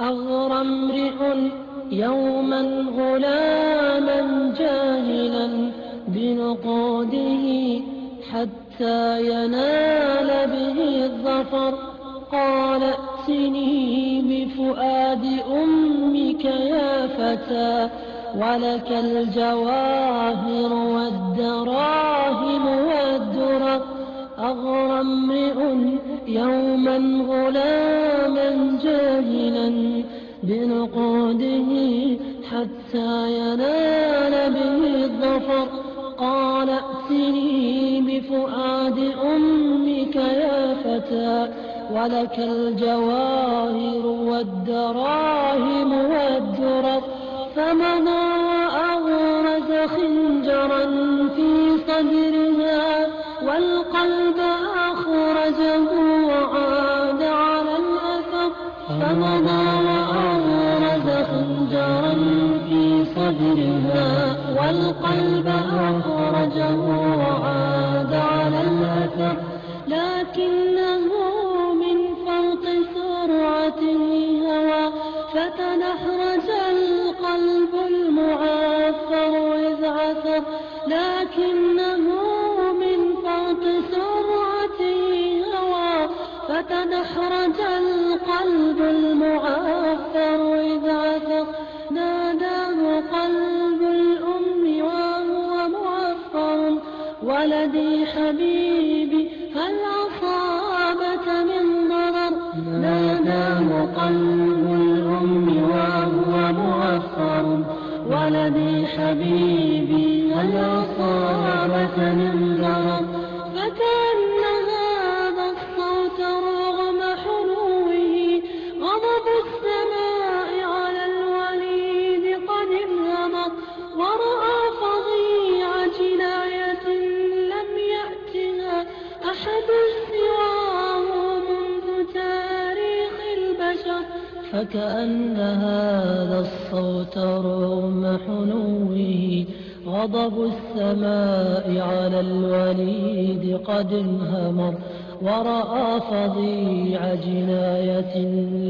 أغرى امرئ يوما غلاما جاهلا بنقوده حتى ينال به الظفر. قال ائتني بفؤاد أمك يا فتى ولك الجواهر والدراهم والدرر. أغرى امرئ يوما غلاما جاهلا بنقوده حتى ينال به الظفر. قال ائتني بفؤاد أمك يا فتى ولك الجواهر والدراهم والدرر. فمضى وأغرز خنجرا في صدرها والقلب أخرجه وعاد على الأثر. فمضى صدرها والقلب أخرجه وعاد على الأثر. لكنه من فوق سرعته هوى فتنحرج القلب المعافر إذ عثر. لكنه من فوق سرعته هوى فتنحرج القلب المعافر ولدي حبيبي هل أصابك من ضرر؟ ناداه قلب الأم وهو معفر ولدي حبيبي هل أصابك من ضرر فكأن هذا الصوت رغم حنوه غضب السماء على الوليد قد انهمر. ورأى فظيع جناية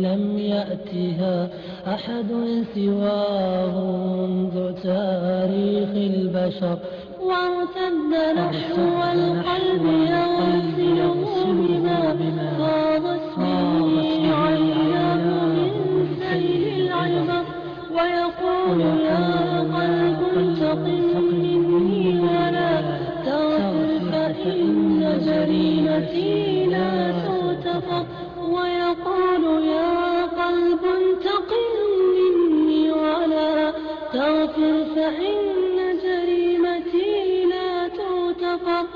لم يأتها أحد سواه منذ تاريخ البشر. وارتد نحو القلب يغسله قلب انتقم مني ولا تغفر فإن جريمتي لا تغتفر ويقول يا قلب انتقم مني ولا تغفر فإن جريمتي لا تغتفر.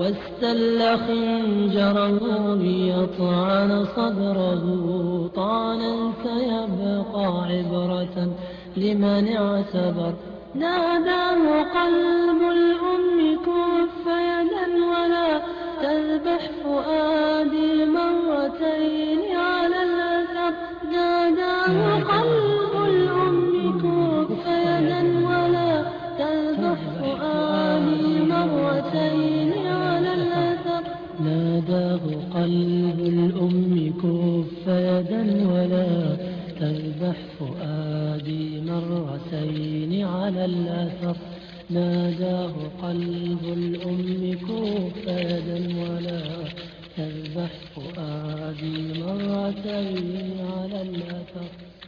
واستل خنجره ليطعن صدره طعنا سيبقى عبرة لمن اعتبر ناداه قلب الأم كف يدا ولا تذبح فؤادي مرتين على الأثر ناداه قلب قلب الأم كف يدا ولا تذبح فؤادي مرتين على الأثر. ناداه قلب الأم كف يدا ولا تذبح فؤادي مرتين على الأثر.